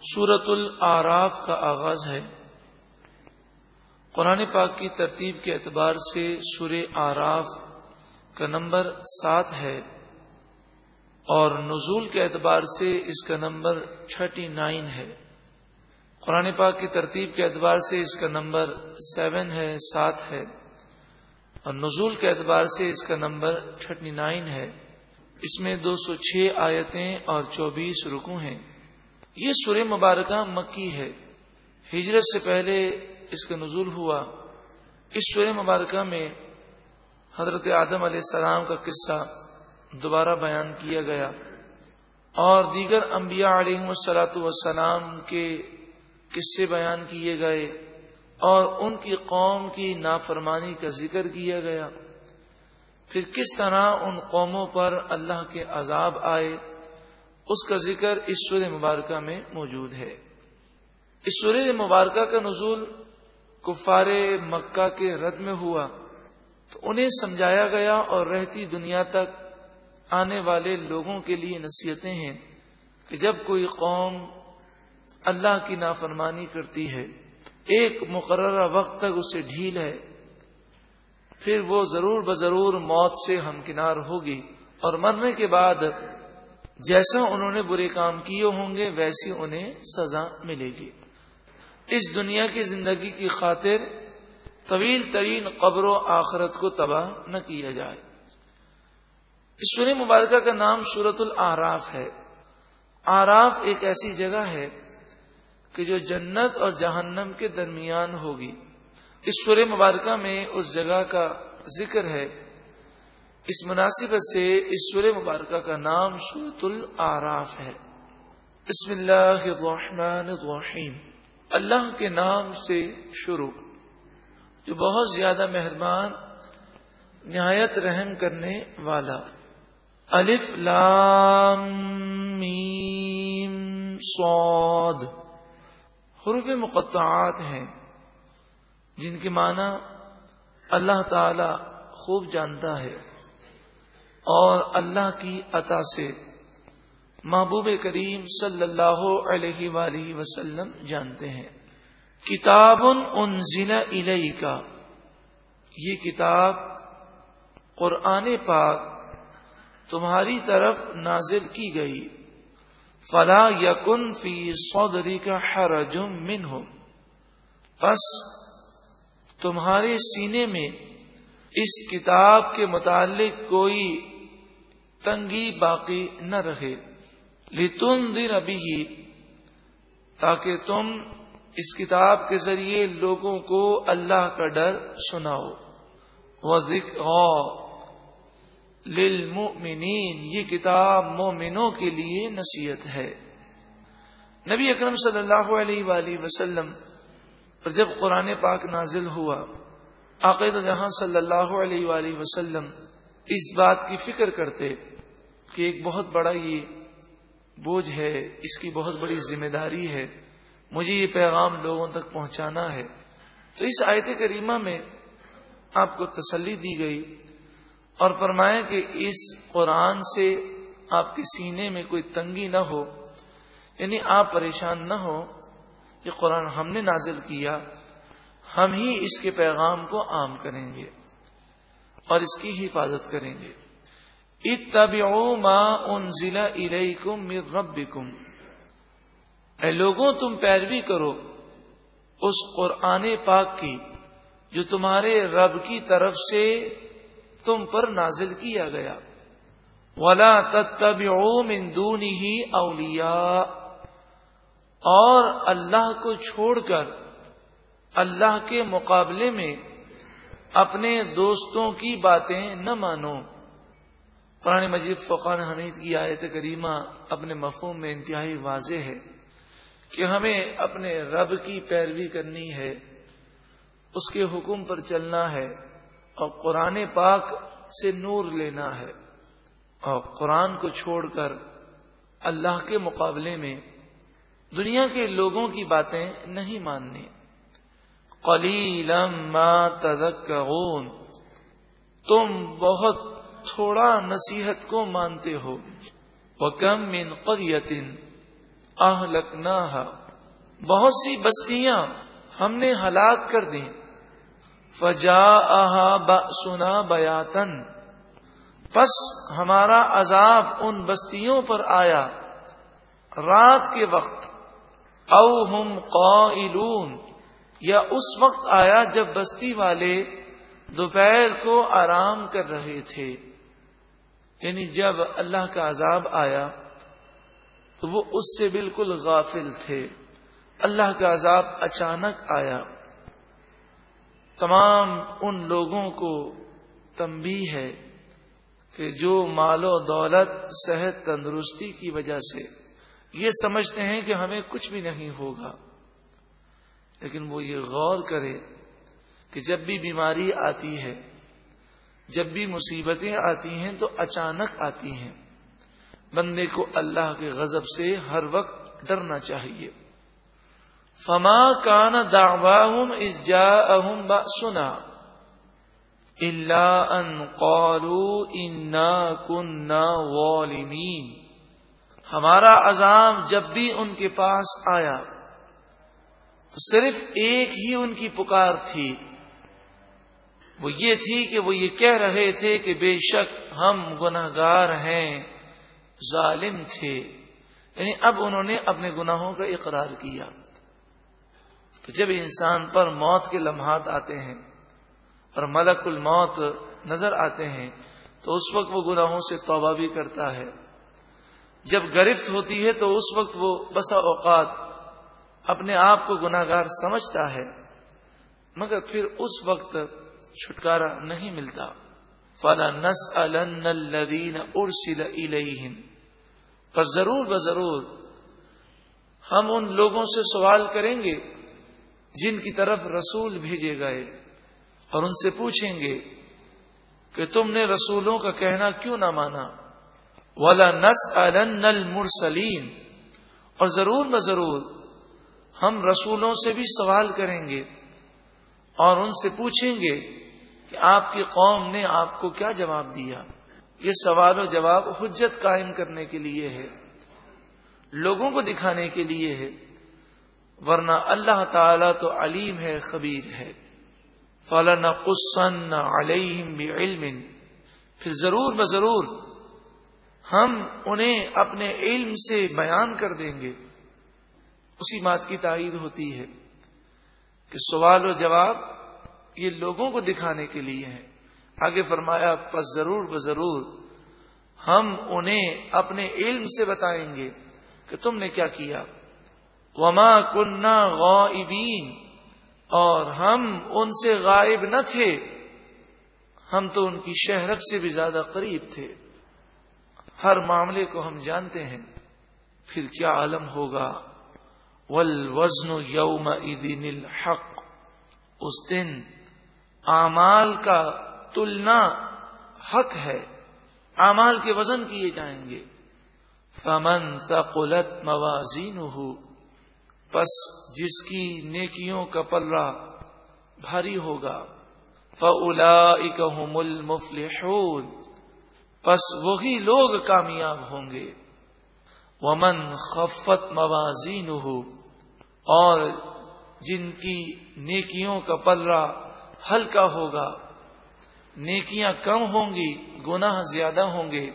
سورت العراف کا آغاز ہے۔ قرآن پاک کی ترتیب کے اعتبار سے سور آراف کا نمبر سات ہے اور نزول کے اعتبار سے اس کا نمبر تھرٹی نائن ہے۔ قرآن پاک کی ترتیب کے اعتبار سے اس کا نمبر سیون ہے، سات ہے۔ اور نزول کے اعتبار سے اس کا نمبر تھرٹی نائن ہے۔ اس میں دو سو چھ آیتیں اور چوبیس رکو ہیں۔ یہ سورہ مبارکہ مکی ہے۔ ہجرت سے پہلے اس کا نزول ہوا۔ اس سورہ مبارکہ میں حضرت آدم علیہ السلام کا قصہ دوبارہ بیان کیا گیا اور دیگر انبیاء علیہ السلاۃ والسلام کے قصے بیان کیے گئے اور ان کی قوم کی نافرمانی کا ذکر کیا گیا۔ پھر کس طرح ان قوموں پر اللہ کے عذاب آئے؟ اس کا ذکر اس سور مبارکہ میں موجود ہے۔ اس سور مبارکہ کا نزول کفار مکہ کے رد میں ہوا۔ تو انہیں سمجھایا گیا اور رہتی دنیا تک آنے والے لوگوں کے لیے نصیحتیں ہیں کہ جب کوئی قوم اللہ کی نافرمانی کرتی ہے، ایک مقررہ وقت تک اسے ڈھیل ہے، پھر وہ ضرور بضرور موت سے ہمکنار ہوگی۔ اور مرنے کے بعد جیسا انہوں نے برے کام کیے ہوں گے، ویسی انہیں سزا ملے گی۔ اس دنیا کی زندگی کی خاطر طویل ترین قبر و آخرت کو تباہ نہ کیا جائے۔ اس سورہ مبارکہ کا نام سورت العراف ہے۔ آراف ایک ایسی جگہ ہے کہ جو جنت اور جہنم کے درمیان ہوگی۔ اس سورہ مبارکہ میں اس جگہ کا ذکر ہے۔ اس مناسبت سے اس سور مبارکہ کا نام سورت العراف ہے۔ بسم اللہ الرحمن الرحیم۔ اللہ کے نام سے شروع۔ جو بہت زیادہ مہربان، نہایت رحم کرنے والا۔ الف لام میم صاد۔ حروف مقطعات ہیں، جن کے معنی اللہ تعالی خوب جانتا ہے۔ اور اللہ کی عطا سے محبوب کریم صلی اللہ علیہ وآلہ وسلم جانتے ہیں۔ کتاب ان ضلع کا یہ کتاب قرآن پاک تمہاری طرف نازل کی گئی۔ فلا یقن فی سودری کا حرجم من ہو بس تمہارے سینے میں اس کتاب کے متعلق کوئی تنگی باقی نہ رہے۔ لتن دن ابھی ہی تاکہ تم اس کتاب کے ذریعے لوگوں کو اللہ کا ڈر سناؤ۔ وہ للمؤمنین یہ کتاب مومنوں کے لیے نصیحت ہے۔ نبی اکرم صلی اللہ علیہ وآلہ وسلم پر جب قرآن پاک نازل ہوا عقید جہاں صلی اللہ علیہ وآلہ وسلم اس بات کی فکر کرتے کہ ایک بہت بڑا یہ بوجھ ہے، اس کی بہت بڑی ذمہ داری ہے، مجھے یہ پیغام لوگوں تک پہنچانا ہے۔ تو اس آیت کریمہ میں آپ کو تسلی دی گئی اور فرمایا کہ اس قرآن سے آپ کے سینے میں کوئی تنگی نہ ہو یعنی آپ پریشان نہ ہو، یہ قرآن ہم نے نازل کیا، ہم ہی اس کے پیغام کو عام کریں گے اور اس کی حفاظت کریں گے۔ اتبعوا ما انزل الیکم من ربکم۔ اے لوگوں، تم پیروی کرو اس قرآن پاک کی جو تمہارے رب کی طرف سے تم پر نازل کیا گیا۔ ولا تتبعوا من دونه اولیاء اور اللہ کو چھوڑ کر اللہ کے مقابلے میں اپنے دوستوں کی باتیں نہ مانو۔ قرآن مجید فقان حمید کی آیت کریمہ اپنے مفہوم میں انتہائی واضح ہے کہ ہمیں اپنے رب کی پیروی کرنی ہے، اس کے حکم پر چلنا ہے اور قرآن پاک سے نور لینا ہے۔ اور قرآن کو چھوڑ کر اللہ کے مقابلے میں دنیا کے لوگوں کی باتیں نہیں ماننی۔ قلیلم ما تذکرون، تم بہت تھوڑا نصیحت کو مانتے ہو۔ وہ کم من قریتن اہلکنا بہت سی بستیاں ہم نے ہلاک کر دیں۔ فجا سنا بیاتن پس ہمارا عذاب ان بستیوں پر آیا۔ رات کے وقت۔ او ہم قائلون۔ یا اس وقت آیا جب بستی والے دوپہر کو آرام کر رہے تھے۔ یعنی جب اللہ کا عذاب آیا تو وہ اس سے بالکل غافل تھے۔ اللہ کا عذاب اچانک آیا۔ تمام ان لوگوں کو تمبی ہے کہ جو مال و دولت، صحت، تندرستی کی وجہ سے یہ سمجھتے ہیں کہ ہمیں کچھ بھی نہیں ہوگا۔ لیکن وہ یہ غور کرے کہ جب بھی بیماری آتی ہے جب بھی مصیبتیں آتی ہیں تو اچانک آتی ہیں۔ بندے کو اللہ کے غضب سے ہر وقت ڈرنا چاہیے۔ فما کان دعواہم اس جا اہم سنا اللہ ان قالو انا کننا والمین ہمارا عذاب جب بھی ان کے پاس آیا تو صرف ایک ہی ان کی پکار تھی۔ وہ یہ تھی کہ وہ یہ کہہ رہے تھے کہ بے شک ہم گناہ گار ہیں، ظالم تھے۔ یعنی اب انہوں نے اپنے گناہوں کا اقرار کیا۔ تو جب انسان پر موت کے لمحات آتے ہیں اور ملک الموت نظر آتے ہیں، تو اس وقت وہ گناہوں سے توبہ بھی کرتا ہے۔ جب گرفت ہوتی ہے، تو اس وقت وہ بسا اوقات اپنے آپ کو گناگار سمجھتا ہے۔ مگر پھر اس وقت چھٹکارا نہیں ملتا۔ فلا نس الدین ارسل پر ضرور بضرور ہم ان لوگوں سے سوال کریں گے جن کی طرف رسول بھیجے گئے اور ان سے پوچھیں گے کہ تم نے رسولوں کا کہنا کیوں نہ مانا۔ ولا نس المرسلین اور ضرور بضرور ہم رسولوں سے بھی سوال کریں گے اور ان سے پوچھیں گے کہ آپ کی قوم نے آپ کو کیا جواب دیا؟ یہ سوال و جواب حجت قائم کرنے کے لیے ہے، لوگوں کو دکھانے کے لیے ہے، ورنہ اللہ تعالی تو علیم ہے، خبیر ہے۔ فلاں قسن علیہم علم پھر ضرور ب ضرور ہم انہیں اپنے علم سے بیان کر دیں گے۔ اسی بات کی تائید ہوتی ہے کہ سوال و جواب یہ لوگوں کو دکھانے کے لیے ہے آگے فرمایا، پس ضرور ب ضرور ہم انہیں اپنے علم سے بتائیں گے کہ تم نے کیا کیا۔ وما کنہ غائبین اور ہم ان سے غائب نہ تھے۔ ہم تو ان کی شہرت سے بھی زیادہ قریب تھے۔ ہر معاملے کو ہم جانتے ہیں۔ پھر کیا عالم ہوگا؟ ول وزن یوم الحق۔ اس دن اعمال کا تلنا حق ہے۔ اعمال کے وزن کیے جائیں گے۔ فمن ثقلت موازین ہو پس جس کی نیکیوں کا پلڑا بھاری ہوگا۔ فلا اکم پس وہی لوگ کامیاب ہوں گے۔ ومن خفت موازین ہو اور جن کی نیکیوں کا پلڑا ہلکا ہوگا۔ نیکیاں کم ہوں گی، گناہ زیادہ ہوں گے۔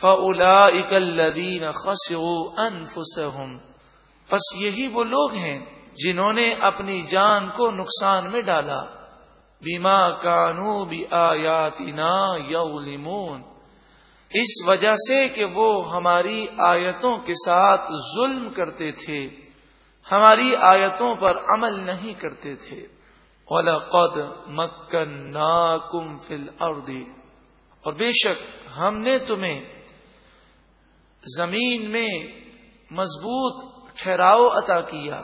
فلا اکلین خسو انفسهم بس یہی وہ لوگ ہیں جنہوں نے اپنی جان کو نقصان میں ڈالا۔ بیما کانو بھی آیاتنا یولمون اس وجہ سے کہ وہ ہماری آیتوں کے ساتھ ظلم کرتے تھے۔ ہماری آیتوں پر عمل نہیں کرتے تھے۔ قد مکن ناکم فل اور بے شک ہم نے تمہیں زمین میں مضبوط ٹھہراؤ عطا کیا،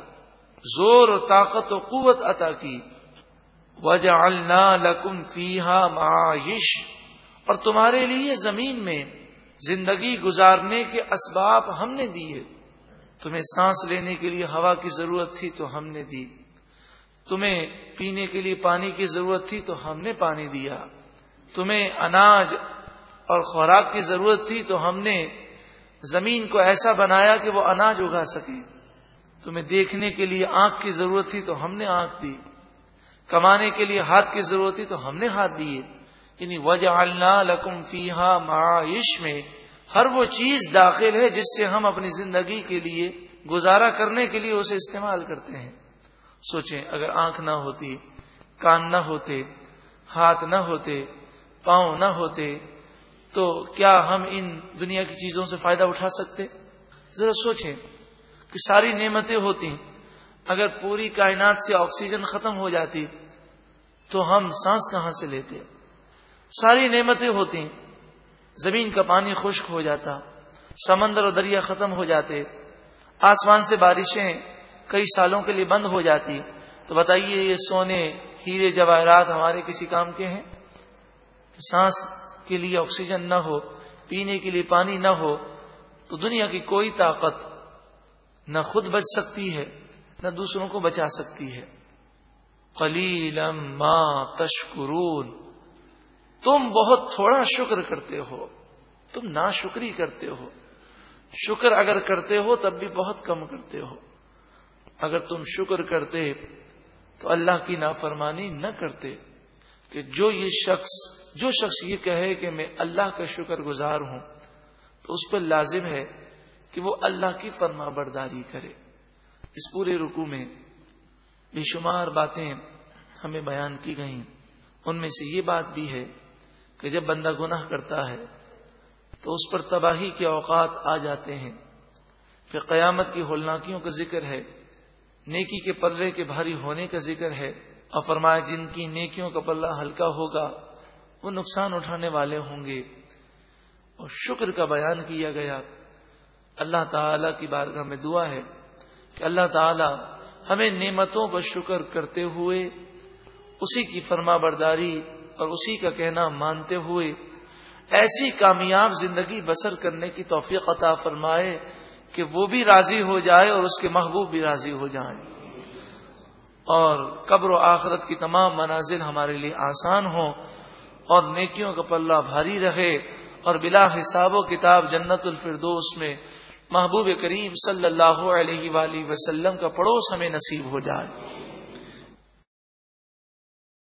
زور و طاقت و قوت عطا کی۔ وجہ لکم فیحا معاش اور تمہارے لیے زمین میں زندگی گزارنے کے اسباب ہم نے دیے۔ تمہیں سانس لینے کے لیے ہوا کی ضرورت تھی تو ہم نے دی۔ تمہیں پینے کے لیے پانی کی ضرورت تھی تو ہم نے پانی دیا۔ تمہیں اناج اور خوراک کی ضرورت تھی تو ہم نے زمین کو ایسا بنایا کہ وہ اناج اگا سکے۔ تمہیں دیکھنے کے لیے آنکھ کی ضرورت تھی تو ہم نے آنکھ دی۔ کمانے کے لیے ہاتھ کی ضرورت تھی تو ہم نے ہاتھ دیے۔ یعنی وجہ اللہ لکم فیحا معاش میں ہر وہ چیز داخل ہے جس سے ہم اپنی زندگی کے لیے گزارا کرنے کے لیے اسے استعمال کرتے ہیں۔ سوچیں، اگر آنکھ نہ ہوتی، کان نہ ہوتے، ہاتھ نہ ہوتے، پاؤں نہ ہوتے، تو کیا ہم ان دنیا کی چیزوں سے فائدہ اٹھا سکتے؟ ذرا سوچیں کہ ساری نعمتیں ہوتی، اگر پوری کائنات سے آکسیجن ختم ہو جاتی، تو ہم سانس کہاں سے لیتے؟ ساری نعمتیں ہوتی، زمین کا پانی خشک ہو جاتا، سمندر اور دریا ختم ہو جاتے، آسمان سے بارشیں کئی سالوں کے لیے بند ہو جاتی تو بتائیے یہ سونے ہیرے جواہرات ہمارے کسی کام کے ہیں؟ سانس کے لیے آکسیجن نہ ہو، پینے کے لیے پانی نہ ہو، تو دنیا کی کوئی طاقت نہ خود بچ سکتی ہے، نہ دوسروں کو بچا سکتی ہے۔ قلیلم ما تشکرون۔ تم بہت تھوڑا شکر کرتے ہو، تم نا شکری کرتے ہو۔ شکر اگر کرتے ہو، تب بھی بہت کم کرتے ہو۔ اگر تم شکر کرتے تو اللہ کی نافرمانی نہ کرتے کہ جو یہ شخص جو شخص یہ کہے کہ میں اللہ کا شکر گزار ہوں، تو اس پر لازم ہے کہ وہ اللہ کی فرما برداری کرے۔ اس پورے رکو میں بے شمار باتیں ہمیں بیان کی گئیں۔ ان میں سے یہ بات بھی ہے کہ جب بندہ گناہ کرتا ہے، تو اس پر تباہی کے اوقات آ جاتے ہیں۔ پھر قیامت کی ہولناکیوں کا ذکر ہے۔ نیکی کے پلے کے بھاری ہونے کا ذکر ہے۔ اور فرمایا جن کی نیکیوں کا پلہ ہلکا ہوگا، وہ نقصان اٹھانے والے ہوں گے۔ اور شکر کا بیان کیا گیا۔ اللہ تعالی کی بارگاہ میں دعا ہے کہ اللہ تعالی ہمیں نعمتوں پر شکر کرتے ہوئے، اسی کی فرما برداری اور اسی کا کہنا مانتے ہوئے، ایسی کامیاب زندگی بسر کرنے کی توفیق عطا فرمائے۔ کہ وہ بھی راضی ہو جائے اور اس کے محبوب بھی راضی ہو جائیں۔ اور قبر و آخرت کی تمام منازل ہمارے لیے آسان ہوں اور نیکیوں کا پلہ بھاری رہے اور بلا حساب و کتاب جنت الفردوس میں محبوب کریم صلی اللہ علیہ وآلہ وسلم کا پڑوس ہمیں نصیب ہو جائے۔